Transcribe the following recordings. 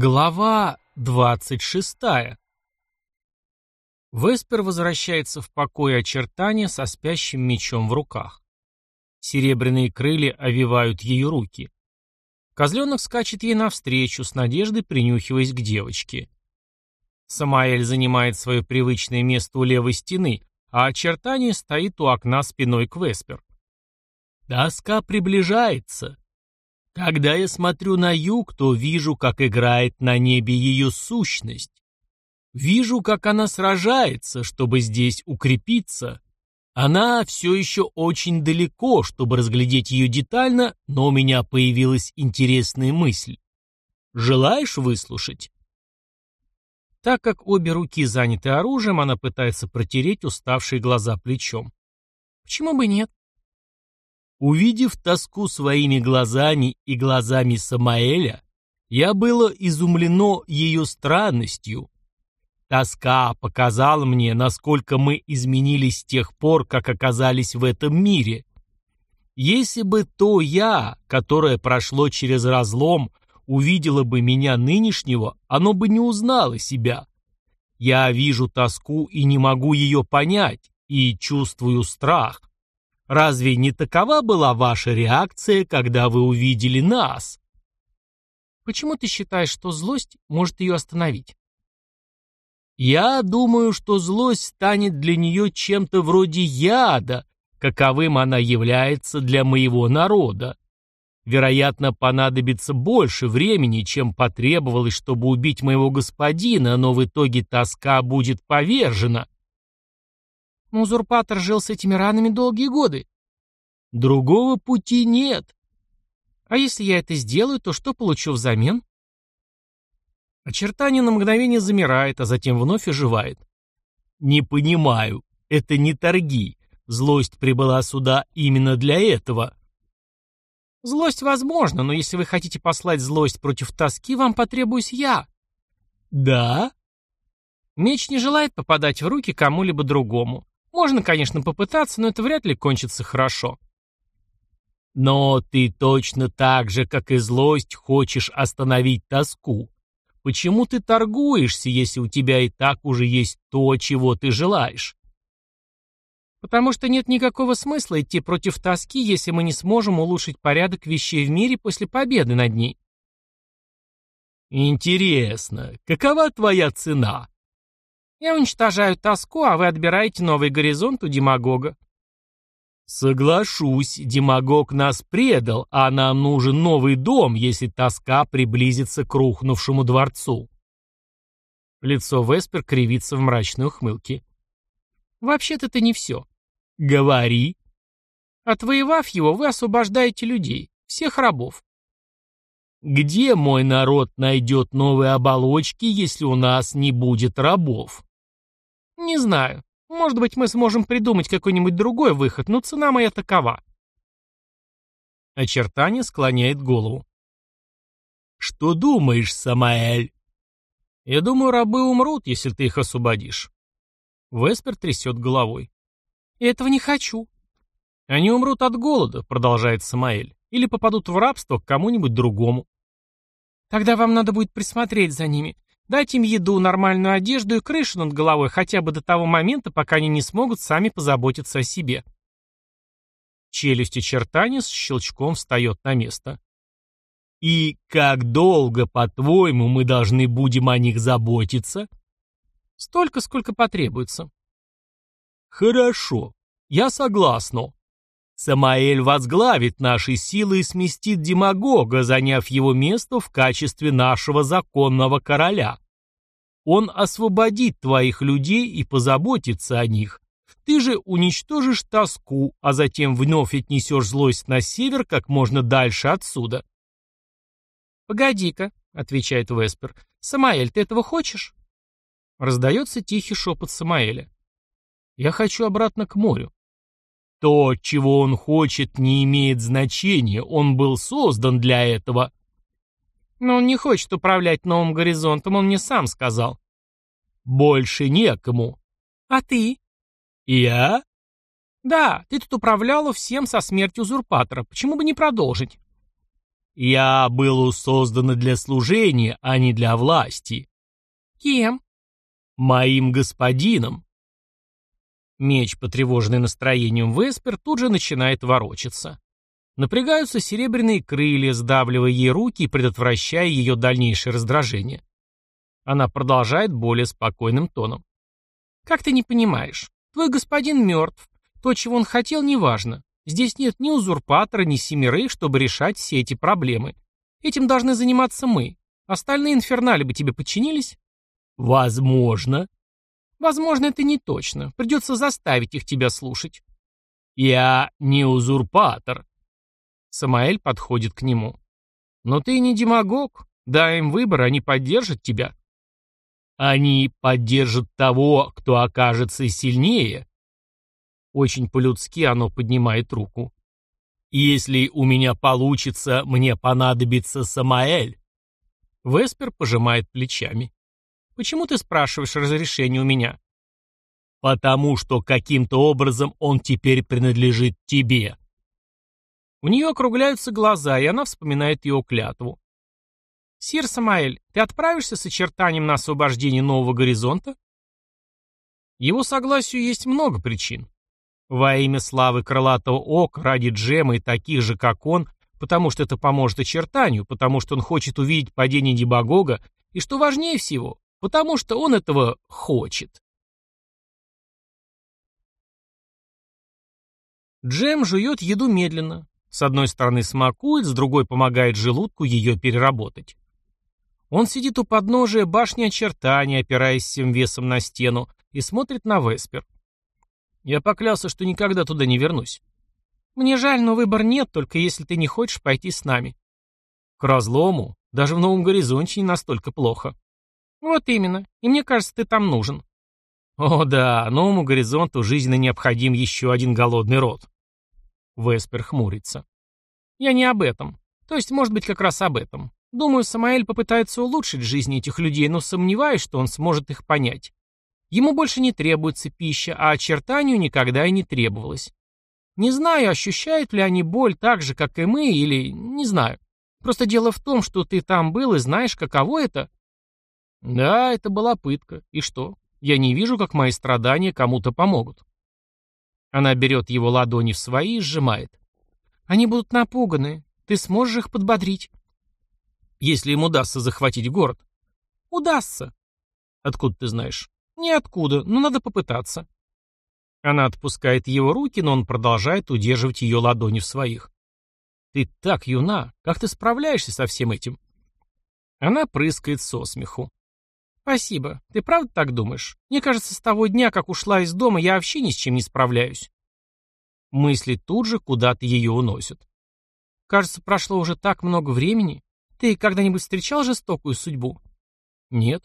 Глава 26. Веспер возвращается в покой очертания со спящим мечом в руках. Серебряные крылья овивают ее руки. Козленок скачет ей навстречу, с надеждой принюхиваясь к девочке. Самаэль занимает свое привычное место у левой стены, а очертание стоит у окна спиной к Веспер. Доска приближается. Когда я смотрю на юг, то вижу, как играет на небе ее сущность. Вижу, как она сражается, чтобы здесь укрепиться. Она все еще очень далеко, чтобы разглядеть ее детально, но у меня появилась интересная мысль. Желаешь выслушать? Так как обе руки заняты оружием, она пытается протереть уставшие глаза плечом. Почему бы нет? Увидев тоску своими глазами и глазами Самаэля, я было изумлено ее странностью. Тоска показала мне, насколько мы изменились с тех пор, как оказались в этом мире. Если бы то я, которое прошло через разлом, увидело бы меня нынешнего, оно бы не узнало себя. Я вижу тоску и не могу ее понять, и чувствую страх. Разве не такова была ваша реакция, когда вы увидели нас? Почему ты считаешь, что злость может ее остановить? Я думаю, что злость станет для нее чем-то вроде яда, каковым она является для моего народа. Вероятно, понадобится больше времени, чем потребовалось, чтобы убить моего господина, но в итоге тоска будет повержена. Но узурпатор жил с этими ранами долгие годы. Другого пути нет. А если я это сделаю, то что получу взамен? Очертание на мгновение замирает, а затем вновь оживает. Не понимаю. Это не торги. Злость прибыла сюда именно для этого. Злость возможна, но если вы хотите послать злость против тоски, вам потребуюсь я. Да? Меч не желает попадать в руки кому-либо другому. Можно, конечно, попытаться, но это вряд ли кончится хорошо. Но ты точно так же, как и злость, хочешь остановить тоску. Почему ты торгуешься, если у тебя и так уже есть то, чего ты желаешь? Потому что нет никакого смысла идти против тоски, если мы не сможем улучшить порядок вещей в мире после победы над ней. Интересно, какова твоя цена? Я уничтожаю тоску, а вы отбираете новый горизонт у демагога. Соглашусь, демагог нас предал, а нам нужен новый дом, если тоска приблизится к рухнувшему дворцу. Лицо Веспер кривится в мрачной ухмылке. Вообще-то это не все. Говори. Отвоевав его, вы освобождаете людей, всех рабов. Где мой народ найдет новые оболочки, если у нас не будет рабов? Не знаю. Может быть, мы сможем придумать какой-нибудь другой выход, но цена моя такова. Очертание склоняет голову. Что думаешь, Самаэль? Я думаю, рабы умрут, если ты их освободишь. Веспер трясет головой. Я этого не хочу. Они умрут от голода, продолжает Самаэль, или попадут в рабство к кому-нибудь другому. Тогда вам надо будет присмотреть за ними. Дать им еду, нормальную одежду и крышу над головой хотя бы до того момента, пока они не смогут сами позаботиться о себе. Челюсть очертания с щелчком встает на место. «И как долго, по-твоему, мы должны будем о них заботиться?» «Столько, сколько потребуется». «Хорошо, я согласна. Самаэль возглавит наши силы и сместит демагога, заняв его место в качестве нашего законного короля. Он освободит твоих людей и позаботится о них. Ты же уничтожишь тоску, а затем вновь отнесешь злость на север как можно дальше отсюда. «Погоди-ка», — отвечает Веспер, — «Самаэль, ты этого хочешь?» Раздается тихий шепот Самаэля. «Я хочу обратно к морю». То, чего он хочет, не имеет значения, он был создан для этого. Но он не хочет управлять новым горизонтом, он мне сам сказал. Больше некому. А ты? Я? Да, ты тут управляла всем со смертью узурпатора, почему бы не продолжить? Я был создан для служения, а не для власти. Кем? Моим господином. Меч, потревоженный настроением Веспер, тут же начинает ворочаться. Напрягаются серебряные крылья, сдавливая ей руки и предотвращая ее дальнейшее раздражение. Она продолжает более спокойным тоном. «Как ты не понимаешь? Твой господин мертв. То, чего он хотел, неважно. Здесь нет ни узурпатора, ни семерых, чтобы решать все эти проблемы. Этим должны заниматься мы. Остальные инфернали бы тебе подчинились? Возможно. Возможно, это не точно. Придется заставить их тебя слушать. Я не узурпатор. Самаэль подходит к нему. Но ты не демагог. Дай им выбор, они поддержат тебя. Они поддержат того, кто окажется сильнее, очень по-людски оно поднимает руку. «Если у меня получится, мне понадобится Самаэль». Веспер пожимает плечами. «Почему ты спрашиваешь разрешение у меня?» «Потому что каким-то образом он теперь принадлежит тебе». У нее округляются глаза, и она вспоминает его клятву. «Сир Самаэль, ты отправишься с очертанием на освобождение нового горизонта?» Его согласию есть много причин. Во имя славы крылатого ока, ради Джема и таких же, как он, потому что это поможет очертанию, потому что он хочет увидеть падение Дебагога, и, что важнее всего, потому что он этого хочет. Джем жует еду медленно. С одной стороны смакует, с другой помогает желудку ее переработать. Он сидит у подножия башни очертания, опираясь всем весом на стену, и смотрит на Веспер. Я поклялся, что никогда туда не вернусь. Мне жаль, но выбор нет, только если ты не хочешь пойти с нами. К разлому, даже в Новом Горизонте не настолько плохо. Вот именно, и мне кажется, ты там нужен. О да, Новому Горизонту жизненно необходим еще один голодный род. Веспер хмурится. Я не об этом. То есть, может быть, как раз об этом. Думаю, Самаэль попытается улучшить жизнь этих людей, но сомневаюсь, что он сможет их понять. Ему больше не требуется пища, а очертанию никогда и не требовалось. Не знаю, ощущают ли они боль так же, как и мы, или... не знаю. Просто дело в том, что ты там был и знаешь, каково это. Да, это была пытка. И что? Я не вижу, как мои страдания кому-то помогут. Она берет его ладони в свои и сжимает. Они будут напуганы. Ты сможешь их подбодрить. Если им удастся захватить город. Удастся. Откуда ты знаешь? Ниоткуда, но надо попытаться. Она отпускает его руки, но он продолжает удерживать ее ладони в своих. Ты так юна, как ты справляешься со всем этим? Она прыскает со смеху. Спасибо. Ты правда так думаешь? Мне кажется, с того дня, как ушла из дома, я вообще ни с чем не справляюсь. Мысли тут же куда-то ее уносят. Кажется, прошло уже так много времени. Ты когда-нибудь встречал жестокую судьбу? Нет.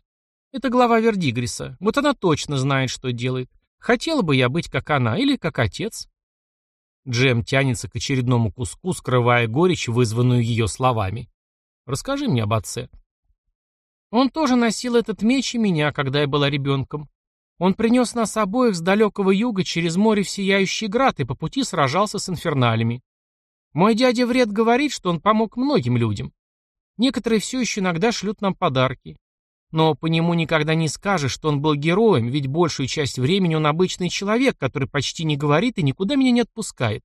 Это глава Вердигриса. Вот она точно знает, что делает. Хотела бы я быть как она или как отец. Джем тянется к очередному куску, скрывая горечь, вызванную ее словами. Расскажи мне об отце. Он тоже носил этот меч и меня, когда я была ребенком. Он принес нас обоих с далекого юга через море в Сияющий Град и по пути сражался с инферналями. Мой дядя Вред говорит, что он помог многим людям. Некоторые все еще иногда шлют нам подарки. Но по нему никогда не скажешь, что он был героем, ведь большую часть времени он обычный человек, который почти не говорит и никуда меня не отпускает.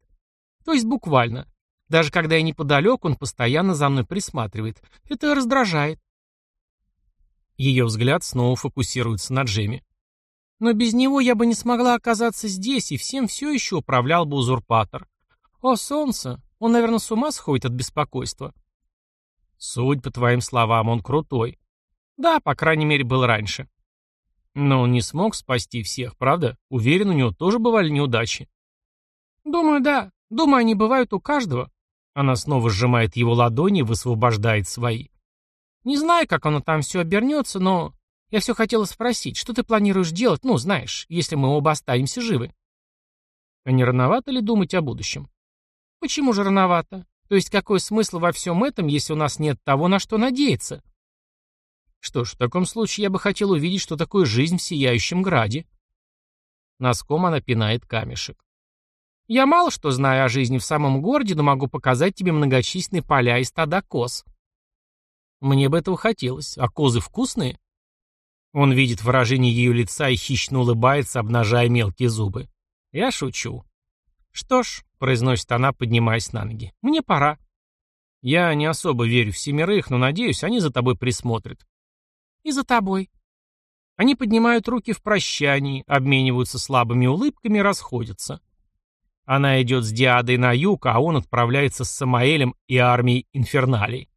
То есть буквально. Даже когда я неподалеку, он постоянно за мной присматривает. Это раздражает. Ее взгляд снова фокусируется на Джеме. Но без него я бы не смогла оказаться здесь, и всем все еще управлял бы узурпатор. О, солнце! Он, наверное, с ума сходит от беспокойства. Суть, по твоим словам, он крутой. Да, по крайней мере, был раньше. Но он не смог спасти всех, правда? Уверен, у него тоже бывали неудачи. Думаю, да. Думаю, они бывают у каждого. Она снова сжимает его ладони и высвобождает свои. Не знаю, как оно там все обернется, но... Я все хотела спросить, что ты планируешь делать, ну, знаешь, если мы оба останемся живы? А не рановато ли думать о будущем? Почему же рановато? То есть какой смысл во всем этом, если у нас нет того, на что надеяться? Что ж, в таком случае я бы хотел увидеть, что такое жизнь в Сияющем Граде. Носком она пинает камешек. Я мало что знаю о жизни в самом городе, но могу показать тебе многочисленные поля и стада коз. Мне бы этого хотелось. А козы вкусные? Он видит выражение ее лица и хищно улыбается, обнажая мелкие зубы. Я шучу. Что ж, произносит она, поднимаясь на ноги. Мне пора. Я не особо верю в семерых, но надеюсь, они за тобой присмотрят. И за тобой. Они поднимают руки в прощании, обмениваются слабыми улыбками и расходятся. Она идет с Диадой на юг, а он отправляется с Самаэлем и армией Инферналей.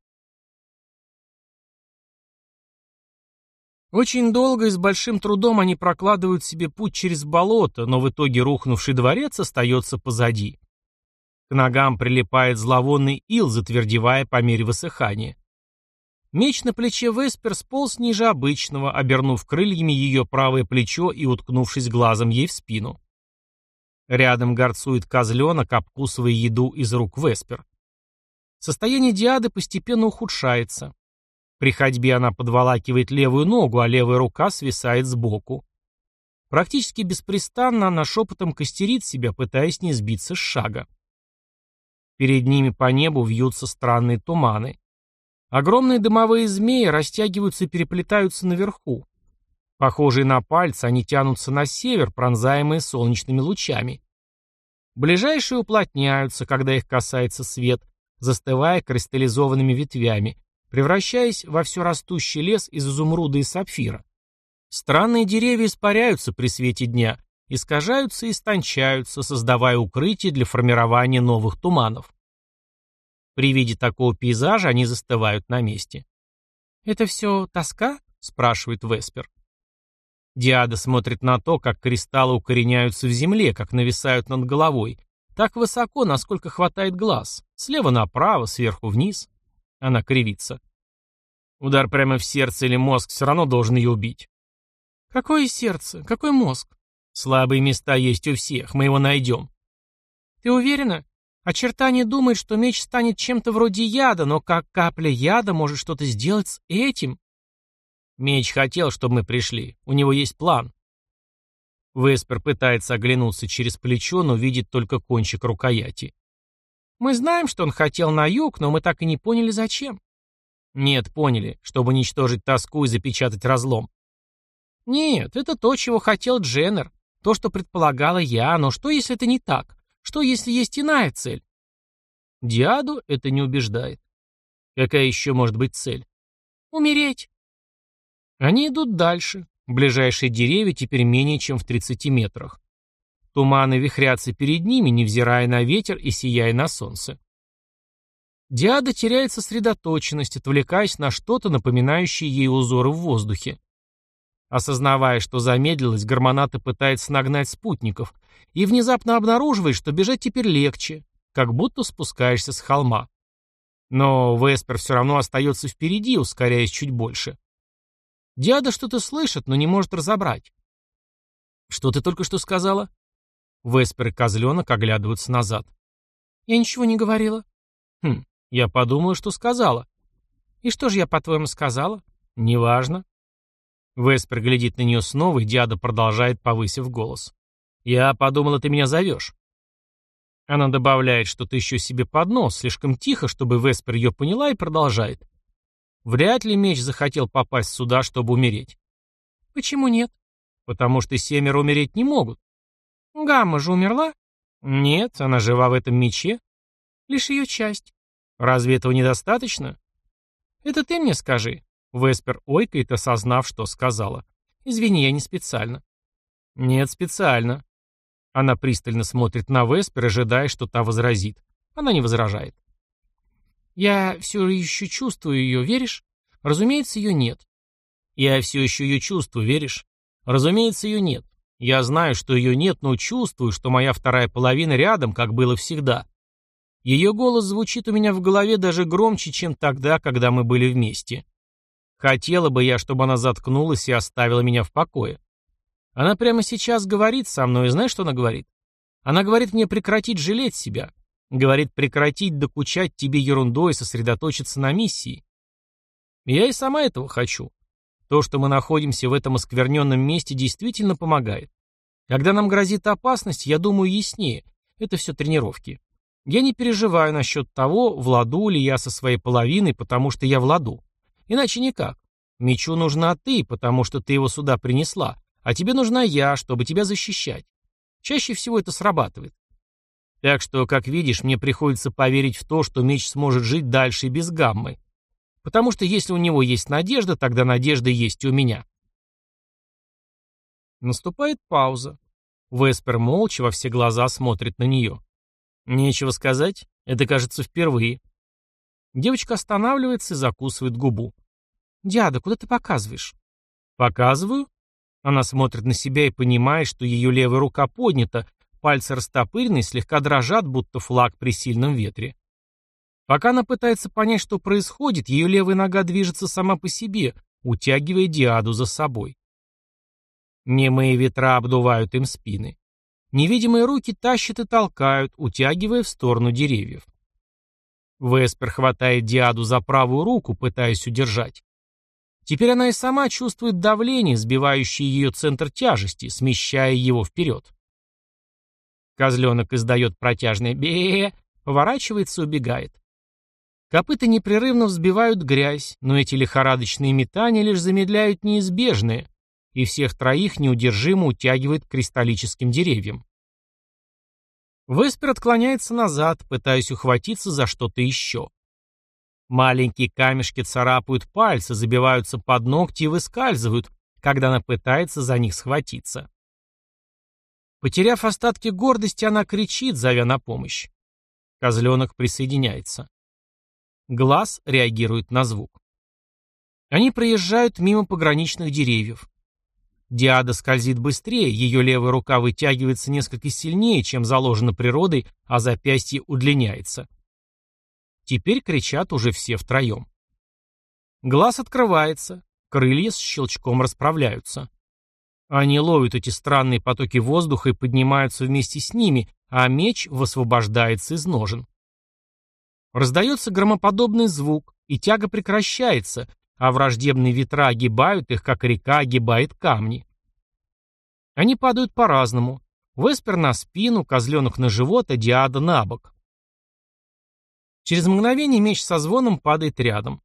Очень долго и с большим трудом они прокладывают себе путь через болото, но в итоге рухнувший дворец остается позади. К ногам прилипает зловонный ил, затвердевая по мере высыхания. Меч на плече Веспер сполз ниже обычного, обернув крыльями ее правое плечо и уткнувшись глазом ей в спину. Рядом горцует козленок, обкусывая еду из рук Веспер. Состояние Диады постепенно ухудшается. При ходьбе она подволакивает левую ногу, а левая рука свисает сбоку. Практически беспрестанно она шепотом костерит себя, пытаясь не сбиться с шага. Перед ними по небу вьются странные туманы. Огромные дымовые змеи растягиваются и переплетаются наверху. Похожие на пальцы, они тянутся на север, пронзаемые солнечными лучами. Ближайшие уплотняются, когда их касается свет, застывая кристаллизованными ветвями, превращаясь во все растущий лес из изумруда и сапфира. Странные деревья испаряются при свете дня, искажаются и истончаются, создавая укрытие для формирования новых туманов. При виде такого пейзажа они застывают на месте. «Это все тоска?» — спрашивает Веспер. Диада смотрит на то, как кристаллы укореняются в земле, как нависают над головой, так высоко, насколько хватает глаз, слева направо, сверху вниз. Она кривится. Удар прямо в сердце или мозг все равно должен ее убить. Какое сердце? Какой мозг? Слабые места есть у всех, мы его найдем. Ты уверена? Очертание думает, что меч станет чем-то вроде яда, но как капля яда может что-то сделать с этим? Меч хотел, чтобы мы пришли. У него есть план. Веспер пытается оглянуться через плечо, но видит только кончик рукояти. Мы знаем, что он хотел на юг, но мы так и не поняли, зачем. Нет, поняли, чтобы уничтожить тоску и запечатать разлом. Нет, это то, чего хотел Дженнер. То, что предполагала я, но что, если это не так? Что, если есть иная цель? Диаду это не убеждает. Какая еще может быть цель? Умереть. Они идут дальше. Ближайшие деревья теперь менее чем в 30 метрах. Туманы вихрятся перед ними, невзирая на ветер и сияя на солнце. Диада теряет сосредоточенность, отвлекаясь на что-то, напоминающее ей узоры в воздухе. Осознавая, что замедлилась, гормоната пытается нагнать спутников и внезапно обнаруживает, что бежать теперь легче, как будто спускаешься с холма. Но Веспер все равно остается впереди, ускоряясь чуть больше. Диада что-то слышит, но не может разобрать. «Что ты только что сказала?» Веспер и козленок оглядываются назад. «Я ничего не говорила». «Хм, я подумала, что сказала». «И что же я, по-твоему, сказала?» «Неважно. Веспер глядит на нее снова, и Диада продолжает, повысив голос. «Я подумала, ты меня зовешь». Она добавляет что-то еще себе под нос, слишком тихо, чтобы Веспер ее поняла, и продолжает. Вряд ли меч захотел попасть сюда, чтобы умереть. Почему нет? Потому что семеро умереть не могут. Гамма же умерла? Нет, она жива в этом мече. Лишь ее часть. Разве этого недостаточно? Это ты мне скажи. Веспер ойкает, осознав, что сказала. «Извини, я не специально». «Нет, специально». Она пристально смотрит на Веспер, ожидая, что та возразит. Она не возражает. «Я все еще чувствую ее, веришь? Разумеется, ее нет». «Я все еще ее чувствую, веришь? Разумеется, ее нет. Я знаю, что ее нет, но чувствую, что моя вторая половина рядом, как было всегда. Ее голос звучит у меня в голове даже громче, чем тогда, когда мы были вместе. Хотела бы я, чтобы она заткнулась и оставила меня в покое. Она прямо сейчас говорит со мной, и знаешь, что она говорит? Она говорит мне прекратить жалеть себя. Говорит прекратить докучать тебе ерундой и сосредоточиться на миссии. Я и сама этого хочу. То, что мы находимся в этом оскверненном месте, действительно помогает. Когда нам грозит опасность, я думаю яснее. Это все тренировки. Я не переживаю насчет того, в ладу ли я со своей половиной, потому что я в ладу. Иначе никак. Мечу нужна ты, потому что ты его сюда принесла, а тебе нужна я, чтобы тебя защищать. Чаще всего это срабатывает. Так что, как видишь, мне приходится поверить в то, что меч сможет жить дальше без гаммы. Потому что если у него есть надежда, тогда надежда есть и у меня. Наступает пауза. Веспер молча во все глаза смотрит на нее. Нечего сказать, это кажется впервые. Девочка останавливается и закусывает губу. «Дяда, куда ты показываешь?» «Показываю?» Она смотрит на себя и понимает, что ее левая рука поднята, пальцы растопырены и слегка дрожат, будто флаг при сильном ветре. Пока она пытается понять, что происходит, ее левая нога движется сама по себе, утягивая Диаду за собой. Немые ветра обдувают им спины. Невидимые руки тащат и толкают, утягивая в сторону деревьев. Веспер хватает Диаду за правую руку, пытаясь удержать. Теперь она и сама чувствует давление, сбивающее ее центр тяжести, смещая его вперед. Козленок издает протяжное бе поворачивается и убегает. Копыта непрерывно взбивают грязь, но эти лихорадочные метания лишь замедляют неизбежное, и всех троих неудержимо утягивает к кристаллическим деревьям. Веспер отклоняется назад, пытаясь ухватиться за что-то еще. Маленькие камешки царапают пальцы, забиваются под ногти и выскальзывают, когда она пытается за них схватиться. Потеряв остатки гордости, она кричит, зовя на помощь. Козленок присоединяется. Глаз реагирует на звук. Они проезжают мимо пограничных деревьев. Диада скользит быстрее, ее левая рука вытягивается несколько сильнее, чем заложено природой, а запястье удлиняется. Теперь кричат уже все втроем. Глаз открывается, крылья с щелчком расправляются. Они ловят эти странные потоки воздуха и поднимаются вместе с ними, а меч высвобождается из ножен. Раздается громоподобный звук, и тяга прекращается, а враждебные ветра огибают их, как река огибает камни. Они падают по-разному. Веспер на спину, козленок на живот, а Диада на бок. Через мгновение меч со звоном падает рядом.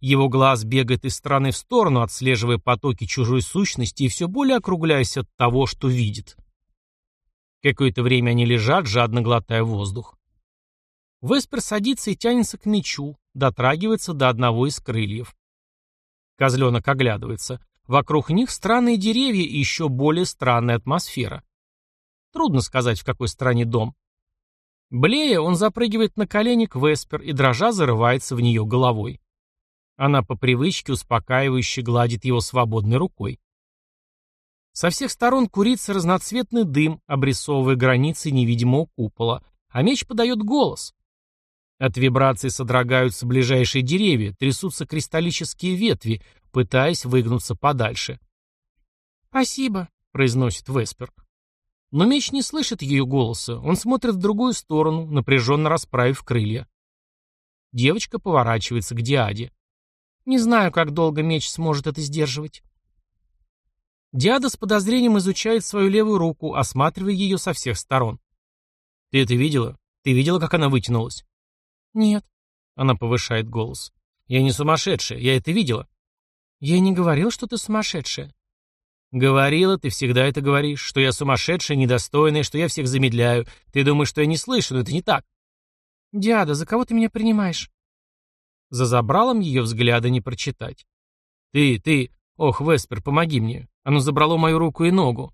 Его глаз бегает из стороны в сторону, отслеживая потоки чужой сущности и все более округляясь от того, что видит. Какое-то время они лежат, жадно глотая воздух. Веспер садится и тянется к мечу, дотрагивается до одного из крыльев. Козленок оглядывается. Вокруг них странные деревья и еще более странная атмосфера. Трудно сказать, в какой стране дом. Блея, он запрыгивает на колени к Веспер и дрожа зарывается в нее головой. Она по привычке успокаивающе гладит его свободной рукой. Со всех сторон курится разноцветный дым, обрисовывая границы невидимого купола, а меч подает голос. От вибраций содрогаются ближайшие деревья, трясутся кристаллические ветви, пытаясь выгнуться подальше. «Спасибо», — произносит Веспер. Но меч не слышит ее голоса, он смотрит в другую сторону, напряженно расправив крылья. Девочка поворачивается к Диаде. «Не знаю, как долго меч сможет это сдерживать». Диада с подозрением изучает свою левую руку, осматривая ее со всех сторон. «Ты это видела? Ты видела, как она вытянулась?» «Нет», — она повышает голос. «Я не сумасшедшая, я это видела». «Я не говорил, что ты сумасшедшая». «Говорила, ты всегда это говоришь, что я сумасшедшая, недостойная, что я всех замедляю. Ты думаешь, что я не слышу, но это не так». «Диада, за кого ты меня принимаешь?» За забралом ее взгляда не прочитать. «Ты, ты, ох, Веспер, помоги мне. Оно забрало мою руку и ногу».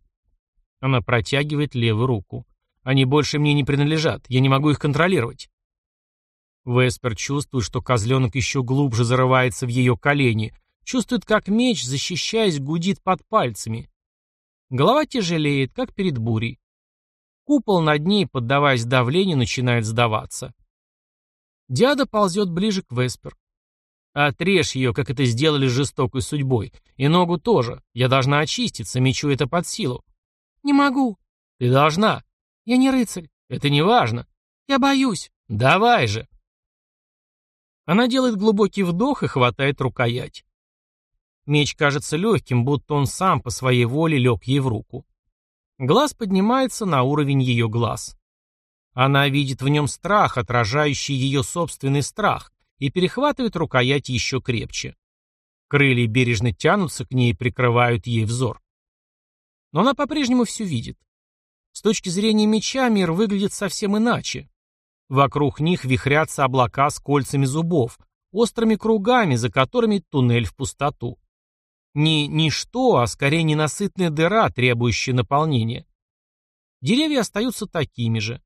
Она протягивает левую руку. «Они больше мне не принадлежат, я не могу их контролировать». Веспер чувствует, что козленок еще глубже зарывается в ее колени, чувствует, как меч, защищаясь, гудит под пальцами. Голова тяжелеет, как перед бурей. Купол над ней, поддаваясь давлению, начинает сдаваться. Диада ползет ближе к Веспер. Отрежь ее, как это сделали с жестокой судьбой. И ногу тоже. Я должна очиститься, мечу это под силу. Не могу. Ты должна. Я не рыцарь. Это не важно. Я боюсь. Давай же. Она делает глубокий вдох и хватает рукоять. Меч кажется легким, будто он сам по своей воле лег ей в руку. Глаз поднимается на уровень ее глаз. Она видит в нем страх, отражающий ее собственный страх, и перехватывает рукоять еще крепче. Крылья бережно тянутся к ней и прикрывают ей взор. Но она по-прежнему все видит. С точки зрения меча мир выглядит совсем иначе. Вокруг них вихрятся облака с кольцами зубов, острыми кругами, за которыми туннель в пустоту. Не ничто, а скорее ненасытная дыра, требующая наполнения. Деревья остаются такими же.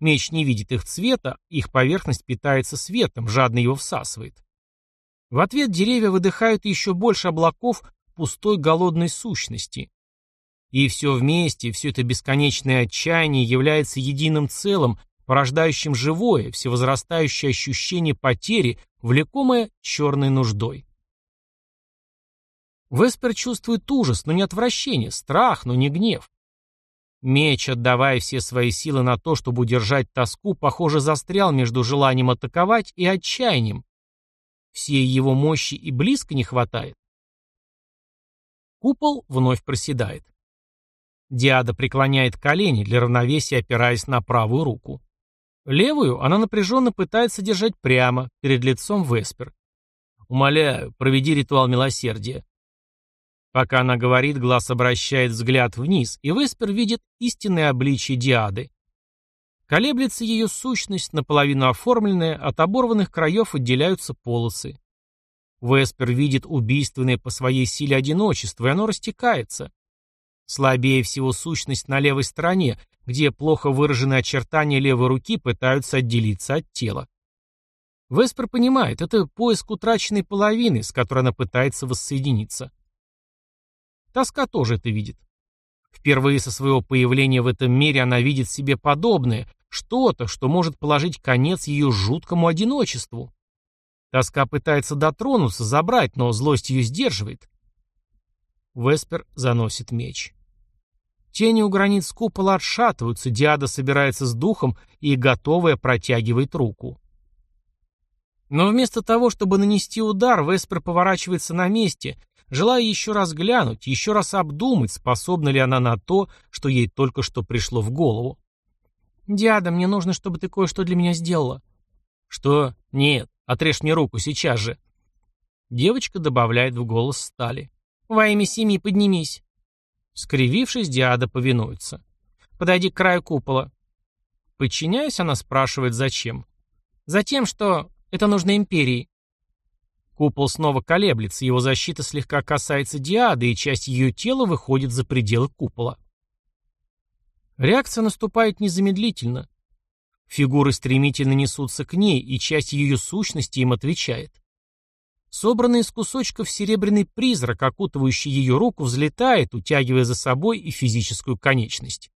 Меч не видит их цвета, их поверхность питается светом, жадно его всасывает. В ответ деревья выдыхают еще больше облаков пустой голодной сущности. И все вместе, все это бесконечное отчаяние является единым целым, порождающим живое, всевозрастающее ощущение потери, влекомое черной нуждой. Веспер чувствует ужас, но не отвращение, страх, но не гнев. Меч, отдавая все свои силы на то, чтобы удержать тоску, похоже, застрял между желанием атаковать и отчаянием. Всей его мощи и близко не хватает. Купол вновь проседает. Диада преклоняет колени, для равновесия опираясь на правую руку. Левую она напряженно пытается держать прямо, перед лицом Веспер. «Умоляю, проведи ритуал милосердия». Пока она говорит, глаз обращает взгляд вниз, и Веспер видит истинное обличие Диады. Колеблется ее сущность, наполовину оформленная, от оборванных краев отделяются полосы. Веспер видит убийственное по своей силе одиночество, и оно растекается. Слабее всего сущность на левой стороне, где плохо выраженные очертания левой руки пытаются отделиться от тела. Веспер понимает, это поиск утраченной половины, с которой она пытается воссоединиться. Тоска тоже это видит. Впервые со своего появления в этом мире она видит себе подобное, что-то, что может положить конец ее жуткому одиночеству. Тоска пытается дотронуться, забрать, но злость ее сдерживает. Веспер заносит меч. Тени у границ купола отшатываются, Диада собирается с духом и, готовая, протягивает руку. Но вместо того, чтобы нанести удар, Веспер поворачивается на месте, желая еще раз глянуть, еще раз обдумать, способна ли она на то, что ей только что пришло в голову. «Диада, мне нужно, чтобы ты кое-что для меня сделала». «Что? Нет, отрежь мне руку сейчас же». Девочка добавляет в голос стали. «Во имя семьи поднимись». Скривившись, Диада повинуется. «Подойди к краю купола». Подчиняясь, она спрашивает, зачем. «Затем, что это нужно Империи». Купол снова колеблется, его защита слегка касается Диады, и часть ее тела выходит за пределы купола. Реакция наступает незамедлительно. Фигуры стремительно несутся к ней, и часть ее сущности им отвечает. Собранный из кусочков серебряный призрак, окутывающий ее руку, взлетает, утягивая за собой и физическую конечность.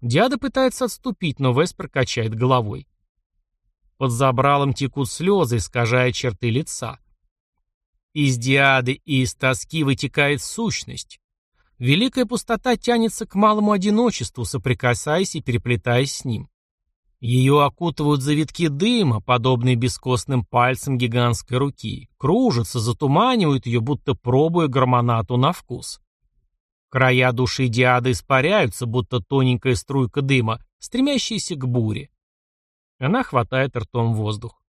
Диада пытается отступить, но Веспер качает головой. Под забралом текут слезы, искажая черты лица. Из диады и из тоски вытекает сущность. Великая пустота тянется к малому одиночеству, соприкасаясь и переплетаясь с ним. Ее окутывают завитки дыма, подобные бескостным пальцам гигантской руки, кружатся, затуманивают ее, будто пробуя гормонату на вкус. Края души Диады испаряются, будто тоненькая струйка дыма, стремящаяся к буре. Она хватает ртом воздух.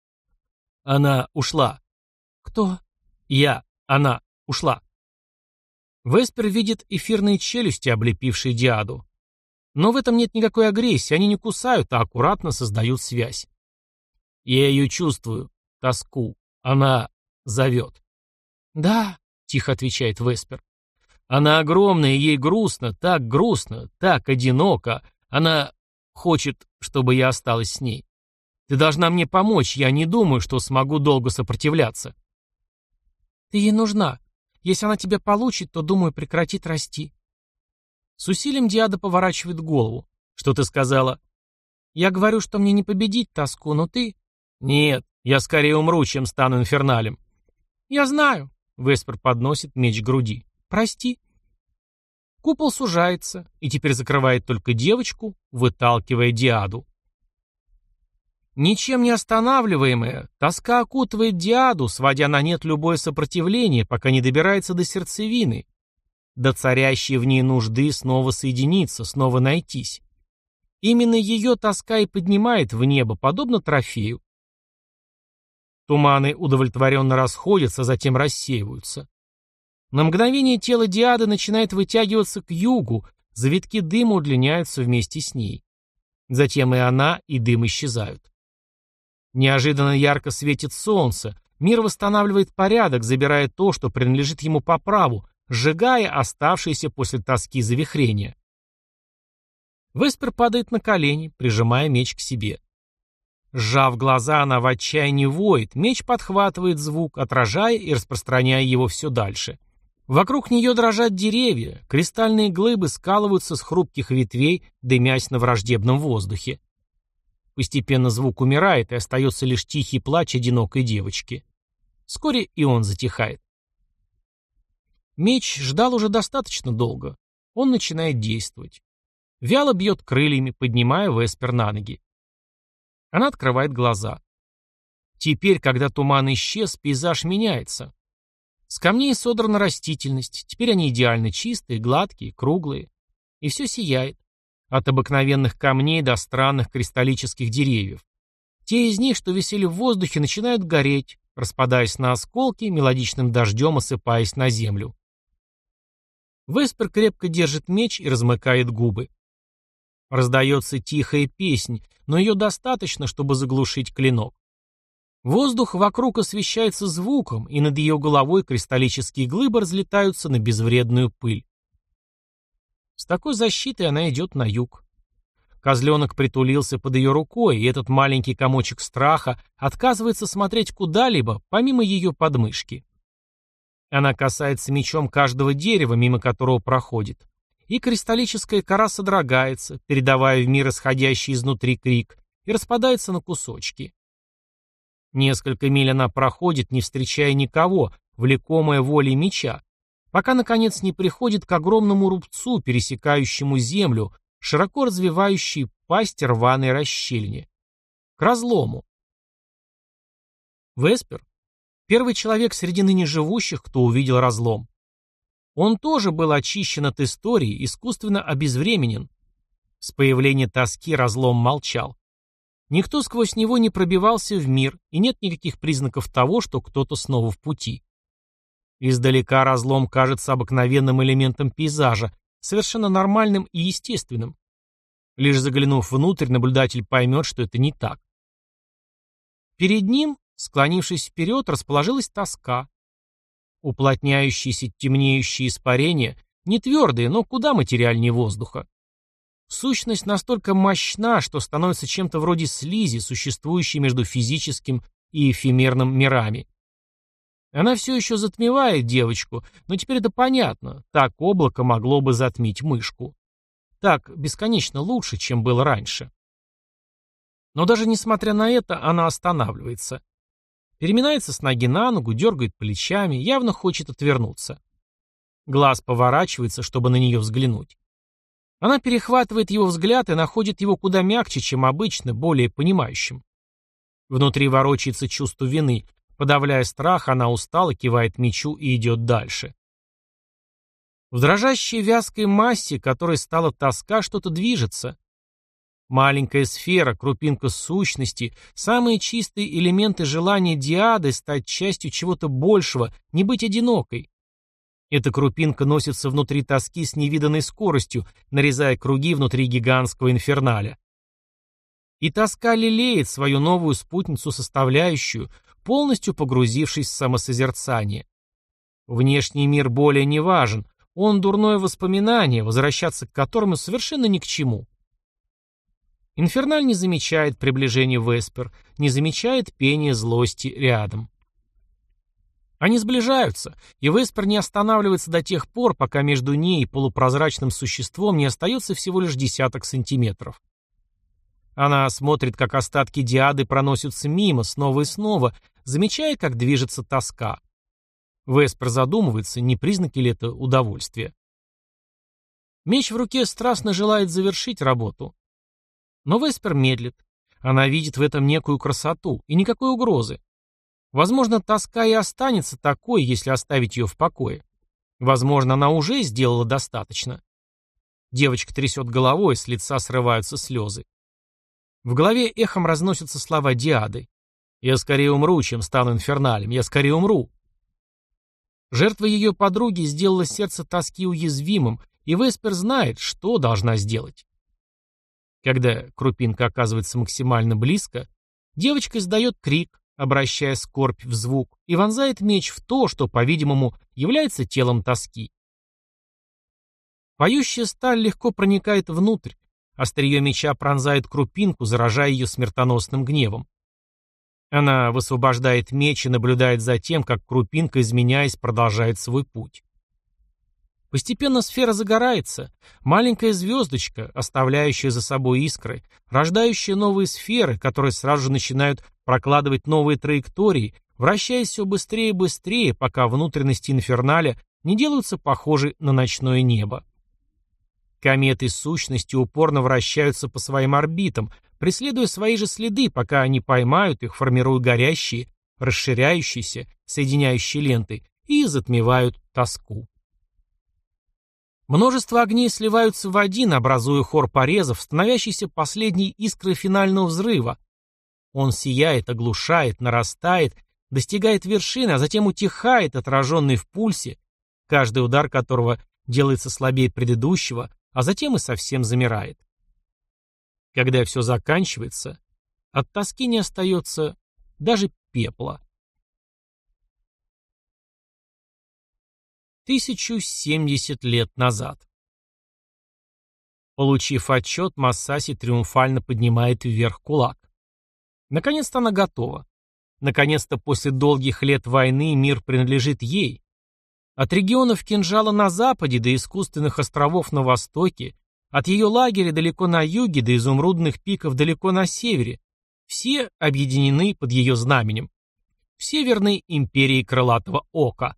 Она ушла. Кто? Я. Она. Ушла. Веспер видит эфирные челюсти, облепившие Диаду. Но в этом нет никакой агрессии, они не кусают, а аккуратно создают связь. Я ее чувствую, тоску. Она зовет. «Да», — тихо отвечает Веспер. «Она огромная, ей грустно, так грустно, так одиноко. Она хочет, чтобы я осталась с ней. Ты должна мне помочь, я не думаю, что смогу долго сопротивляться». «Ты ей нужна. Если она тебя получит, то, думаю, прекратит расти. С усилием Диада поворачивает голову. Что ты сказала? Я говорю, что мне не победить тоску, но ты... Нет, я скорее умру, чем стану инферналем. Я знаю. Веспер подносит меч к груди. Прости. Купол сужается и теперь закрывает только девочку, выталкивая Диаду. Ничем не останавливаемая, тоска окутывает Диаду, сводя на нет любое сопротивление, пока не добирается до сердцевины, до царящей в ней нужды снова соединиться, снова найтись. Именно ее тоска и поднимает в небо, подобно трофею. Туманы удовлетворенно расходятся, затем рассеиваются. На мгновение тело Диады начинает вытягиваться к югу, завитки дыма удлиняются вместе с ней. Затем и она, и дым исчезают. Неожиданно ярко светит солнце, мир восстанавливает порядок, забирая то, что принадлежит ему по праву, сжигая оставшиеся после тоски завихрения. Веспер падает на колени, прижимая меч к себе. Сжав глаза, она в отчаянии воет, меч подхватывает звук, отражая и распространяя его все дальше. Вокруг нее дрожат деревья, кристальные глыбы скалываются с хрупких ветвей, дымясь на враждебном воздухе. Постепенно звук умирает, и остается лишь тихий плач одинокой девочки. Вскоре и он затихает. Меч ждал уже достаточно долго. Он начинает действовать. Вяло бьет крыльями, поднимая Веспер на ноги. Она открывает глаза. Теперь, когда туман исчез, пейзаж меняется. С камней содрана растительность, теперь они идеально чистые, гладкие, круглые. И все сияет. От обыкновенных камней до странных кристаллических деревьев. Те из них, что висели в воздухе, начинают гореть, распадаясь на осколки, мелодичным дождем осыпаясь на землю. Веспер крепко держит меч и размыкает губы. Раздается тихая песнь, но ее достаточно, чтобы заглушить клинок. Воздух вокруг освещается звуком, и над ее головой кристаллические глыбы разлетаются на безвредную пыль. С такой защитой она идет на юг. Козленок притулился под ее рукой, и этот маленький комочек страха отказывается смотреть куда-либо, помимо ее подмышки. Она касается мечом каждого дерева, мимо которого проходит. И кристаллическая кора содрогается, передавая в мир исходящий изнутри крик, и распадается на кусочки. Несколько миль она проходит, не встречая никого, влекомая волей меча, пока, наконец, не приходит к огромному рубцу, пересекающему землю, широко развивающей пасть рваной расщельне. К разлому. Веспер — первый человек среди ныне живущих, кто увидел разлом. Он тоже был очищен от истории, искусственно обезвременен. С появления тоски разлом молчал. Никто сквозь него не пробивался в мир, и нет никаких признаков того, что кто-то снова в пути. Издалека разлом кажется обыкновенным элементом пейзажа, совершенно нормальным и естественным. Лишь заглянув внутрь, наблюдатель поймет, что это не так. Перед ним, склонившись вперед, расположилась тоска. Уплотняющиеся темнеющие испарения, не твердые, но куда материальнее воздуха. Сущность настолько мощна, что становится чем-то вроде слизи, существующей между физическим и эфемерным мирами. Она все еще затмевает девочку, но теперь это понятно. Так облако могло бы затмить мышку. Так бесконечно лучше, чем было раньше. Но даже несмотря на это, она останавливается. Переминается с ноги на ногу, дергает плечами, явно хочет отвернуться. Глаз поворачивается, чтобы на нее взглянуть. Она перехватывает его взгляд и находит его куда мягче, чем обычно, более понимающим. Внутри ворочается чувство вины. Подавляя страх, она устала, кивает мечу и идет дальше. В дрожащей вязкой массе, которой стала тоска, что-то движется. Маленькая сфера, крупинка сущности, самые чистые элементы желания Диады стать частью чего-то большего, не быть одинокой. Эта крупинка носится внутри тоски с невиданной скоростью, нарезая круги внутри гигантского инферналя. И тоска лелеет свою новую спутницу-составляющую, полностью погрузившись в самосозерцание. Внешний мир более не важен, он дурное воспоминание, возвращаться к которому совершенно ни к чему. Инферналь не замечает приближения Веспер, не замечает пения злости рядом. Они сближаются, и Веспер не останавливается до тех пор, пока между ней и полупрозрачным существом не остается всего лишь десяток сантиметров. Она смотрит, как остатки диады проносятся мимо, снова и снова, замечая, как движется тоска. Веспер задумывается, не признаки ли это удовольствия. Меч в руке страстно желает завершить работу. Но Веспер медлит. Она видит в этом некую красоту и никакой угрозы. Возможно, тоска и останется такой, если оставить ее в покое. Возможно, она уже сделала достаточно. Девочка трясет головой, с лица срываются слезы. В голове эхом разносятся слова Диады. «Я скорее умру, чем стану инферналем. Я скорее умру». Жертва ее подруги сделала сердце тоски уязвимым, и Веспер знает, что должна сделать. Когда крупинка оказывается максимально близко, девочка издает крик, обращая скорбь в звук, и вонзает меч в то, что, по-видимому, является телом тоски. Поющая сталь легко проникает внутрь, острие меча пронзает крупинку, заражая ее смертоносным гневом. Она высвобождает меч и наблюдает за тем, как крупинка, изменяясь, продолжает свой путь. Постепенно сфера загорается, маленькая звездочка, оставляющая за собой искры, рождающая новые сферы, которые сразу же начинают прокладывать новые траектории, вращаясь все быстрее и быстрее, пока внутренности инферналя не делаются похожи на ночное небо. Кометы сущности упорно вращаются по своим орбитам, преследуя свои же следы, пока они поймают их, формируя горящие, расширяющиеся, соединяющие ленты, и затмевают тоску. Множество огней сливаются в один, образуя хор порезов, становящийся последней искрой финального взрыва. Он сияет, оглушает, нарастает, достигает вершины, а затем утихает, отраженный в пульсе, каждый удар которого делается слабее предыдущего, а затем и совсем замирает. Когда все заканчивается, от тоски не остается даже пепла. 1070 лет назад. Получив отчет, Массаси триумфально поднимает вверх кулак. Наконец-то она готова. Наконец-то после долгих лет войны мир принадлежит ей. От регионов кинжала на западе до искусственных островов на востоке, от ее лагеря далеко на юге до изумрудных пиков далеко на севере, все объединены под ее знаменем. Все верны империи крылатого ока.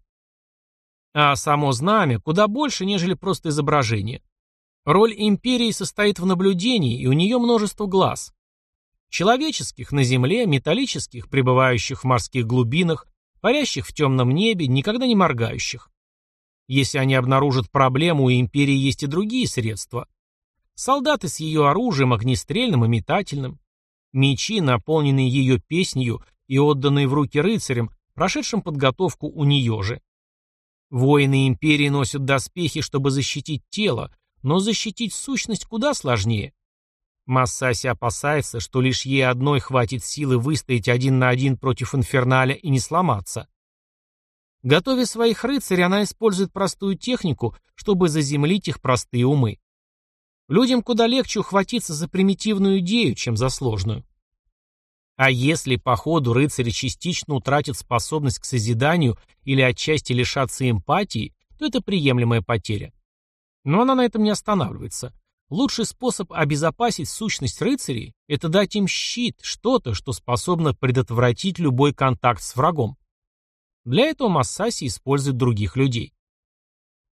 А само знамя куда больше, нежели просто изображение. Роль империи состоит в наблюдении, и у нее множество глаз. Человеческих на земле, металлических, пребывающих в морских глубинах, парящих в темном небе, никогда не моргающих. Если они обнаружат проблему, у империи есть и другие средства. Солдаты с ее оружием, огнестрельным и метательным. Мечи, наполненные ее песнью и отданные в руки рыцарям, прошедшим подготовку у нее же. Воины империи носят доспехи, чтобы защитить тело, но защитить сущность куда сложнее. Массаси опасается, что лишь ей одной хватит силы выстоять один на один против инферналя и не сломаться. Готовя своих рыцарей, она использует простую технику, чтобы заземлить их простые умы. Людям куда легче ухватиться за примитивную идею, чем за сложную. А если по ходу рыцари частично утратят способность к созиданию или отчасти лишатся эмпатии, то это приемлемая потеря. Но она на этом не останавливается. Лучший способ обезопасить сущность рыцарей – это дать им щит, что-то, что способно предотвратить любой контакт с врагом. Для этого Массаси использует других людей.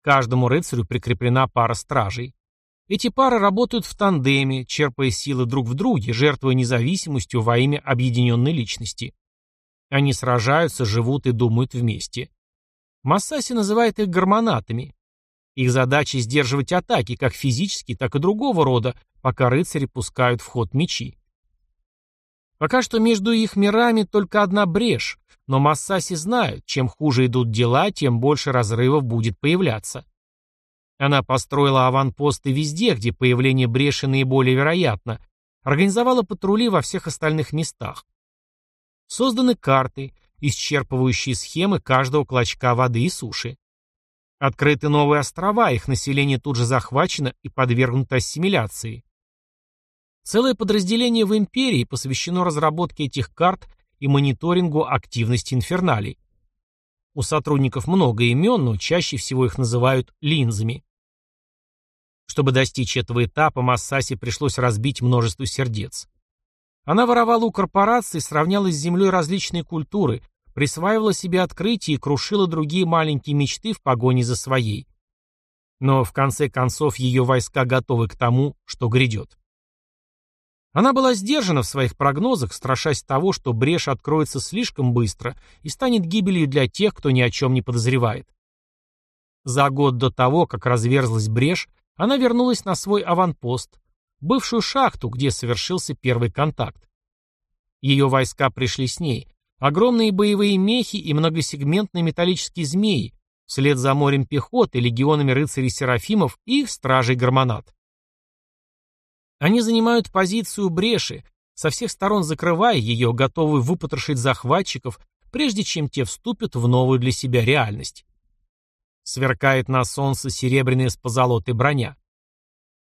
Каждому рыцарю прикреплена пара стражей. Эти пары работают в тандеме, черпая силы друг в друге, жертвуя независимостью во имя объединенной личности. Они сражаются, живут и думают вместе. Массаси называет их гормонатами. Их задача сдерживать атаки, как физические, так и другого рода, пока рыцари пускают в ход мечи. Пока что между их мирами только одна брешь, но Массаси знают, чем хуже идут дела, тем больше разрывов будет появляться. Она построила аванпосты везде, где появление бреши наиболее вероятно, организовала патрули во всех остальных местах. Созданы карты, исчерпывающие схемы каждого клочка воды и суши. Открыты новые острова, их население тут же захвачено и подвергнуто ассимиляции. Целое подразделение в империи посвящено разработке этих карт и мониторингу активности инферналей. У сотрудников много имен, но чаще всего их называют линзами. Чтобы достичь этого этапа, Массаси пришлось разбить множество сердец. Она воровала у корпораций, сравняла с землей различные культуры, присваивала себе открытия и крушила другие маленькие мечты в погоне за своей. Но в конце концов ее войска готовы к тому, что грядет. Она была сдержана в своих прогнозах, страшась того, что брешь откроется слишком быстро и станет гибелью для тех, кто ни о чем не подозревает. За год до того, как разверзлась брешь, она вернулась на свой аванпост, бывшую шахту, где совершился первый контакт. Ее войска пришли с ней, огромные боевые мехи и многосегментные металлические змеи, вслед за морем пехоты, легионами рыцарей-серафимов и их стражей гармонат. Они занимают позицию бреши, со всех сторон закрывая ее, готовые выпотрошить захватчиков, прежде чем те вступят в новую для себя реальность. Сверкает на солнце серебряная с позолотой броня.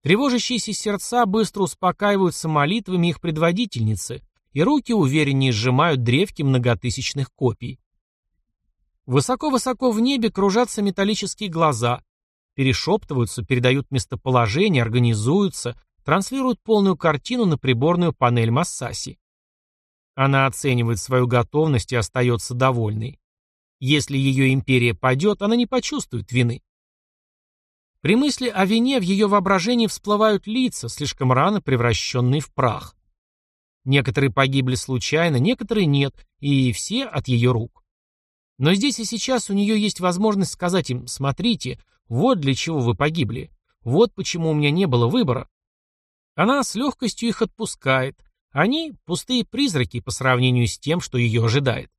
Тревожащиеся сердца быстро успокаиваются молитвами их предводительницы, и руки увереннее сжимают древки многотысячных копий. Высоко-высоко в небе кружатся металлические глаза, перешептываются, передают местоположение, организуются, транслируют полную картину на приборную панель Массаси. Она оценивает свою готовность и остается довольной. Если ее империя падет, она не почувствует вины. При мысли о вине в ее воображении всплывают лица, слишком рано превращенные в прах. Некоторые погибли случайно, некоторые нет, и все от ее рук. Но здесь и сейчас у нее есть возможность сказать им «Смотрите, вот для чего вы погибли, вот почему у меня не было выбора». Она с легкостью их отпускает, они – пустые призраки по сравнению с тем, что ее ожидает.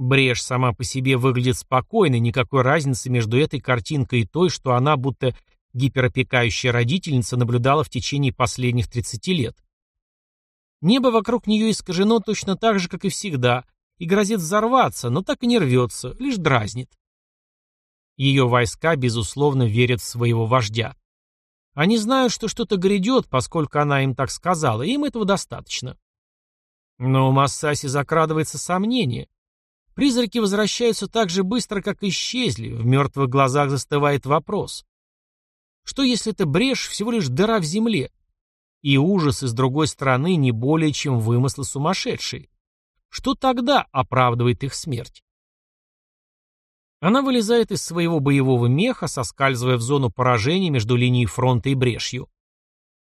Брешь сама по себе выглядит спокойной, никакой разницы между этой картинкой и той, что она, будто гиперопекающая родительница, наблюдала в течение последних 30 лет. Небо вокруг нее искажено точно так же, как и всегда, и грозит взорваться, но так и не рвется, лишь дразнит. Ее войска, безусловно, верят в своего вождя. Они знают, что что-то грядет, поскольку она им так сказала, и им этого достаточно. Но у Массаси закрадывается сомнение. Призраки возвращаются так же быстро, как исчезли, в мертвых глазах застывает вопрос. Что если это брешь всего лишь дыра в земле? И ужасы с другой стороны не более чем вымыслы сумасшедшие. Что тогда оправдывает их смерть? Она вылезает из своего боевого меха, соскальзывая в зону поражения между линией фронта и брешью.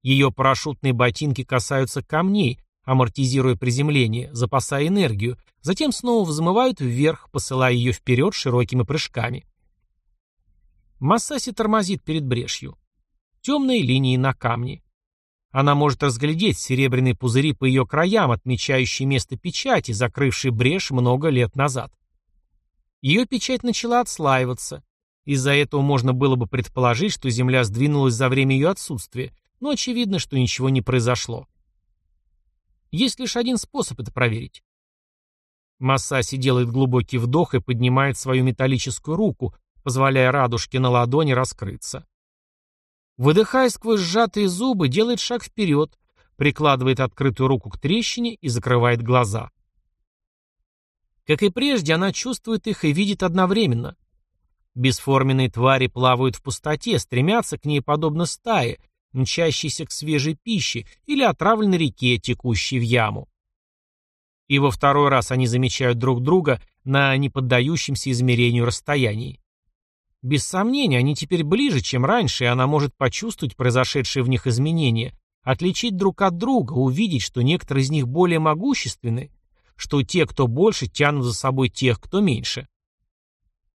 Ее парашютные ботинки касаются камней, амортизируя приземление, запасая энергию, затем снова взмывают вверх, посылая ее вперед широкими прыжками. Массаси тормозит перед брешью. Темные линии на камне. Она может разглядеть серебряные пузыри по ее краям, отмечающие место печати, закрывшей брешь много лет назад. Ее печать начала отслаиваться. Из-за этого можно было бы предположить, что Земля сдвинулась за время ее отсутствия, но очевидно, что ничего не произошло. Есть лишь один способ это проверить. Массаси делает глубокий вдох и поднимает свою металлическую руку, позволяя радужке на ладони раскрыться. Выдыхая сквозь сжатые зубы, делает шаг вперед, прикладывает открытую руку к трещине и закрывает глаза. Как и прежде, она чувствует их и видит одновременно. Бесформенные твари плавают в пустоте, стремятся к ней подобно стае, мчащейся к свежей пище или отравленной реке, текущей в яму. И во второй раз они замечают друг друга на неподдающемся измерению расстоянии. Без сомнения, они теперь ближе, чем раньше, и она может почувствовать произошедшие в них изменения, отличить друг от друга, увидеть, что некоторые из них более могущественны, что те, кто больше, тянут за собой тех, кто меньше.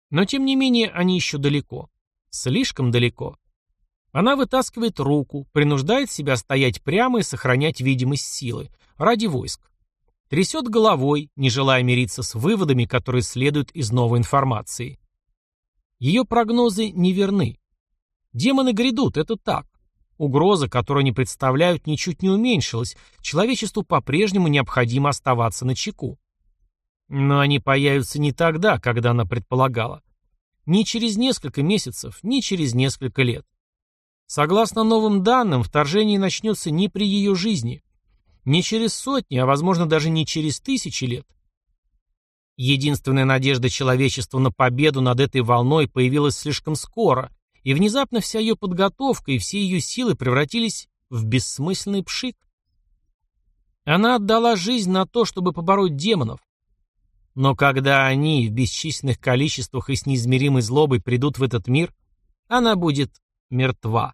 Но тем не менее они еще далеко. Слишком далеко. Она вытаскивает руку, принуждает себя стоять прямо и сохранять видимость силы. Ради войск. Трясет головой, не желая мириться с выводами, которые следуют из новой информации. Ее прогнозы неверны. Демоны грядут, это так. Угроза, которую они представляют, ничуть не уменьшилась, человечеству по-прежнему необходимо оставаться на чеку. Но они появятся не тогда, когда она предполагала. Ни через несколько месяцев, ни через несколько лет. Согласно новым данным, вторжение начнется не при ее жизни. Не через сотни, а возможно даже не через тысячи лет. Единственная надежда человечества на победу над этой волной появилась слишком скоро, и внезапно вся ее подготовка и все ее силы превратились в бессмысленный пшик. Она отдала жизнь на то, чтобы побороть демонов. Но когда они в бесчисленных количествах и с неизмеримой злобой придут в этот мир, она будет мертва.